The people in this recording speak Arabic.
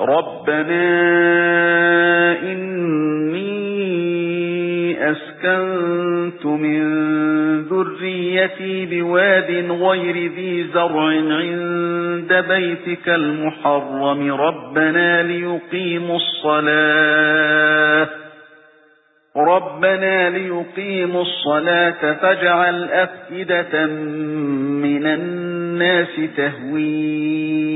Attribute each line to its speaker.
Speaker 1: رَبَّنَا إِنِّي أَسْكَنتُ مِن ذُرِّيَّتِي بِوَادٍ غَيْرِ ذِي زَرْعٍ عِندَ بَيْتِكَ الْمُحَرَّمِ رَبَّنَا لِيُقِيمُوا الصَّلَاةَ رَبَّنَا لِيُقِيمُوا الصَّلَاةَ فَاجْعَلْ أَفْئِدَةً مِنَ النَّاسِ تَهْوِي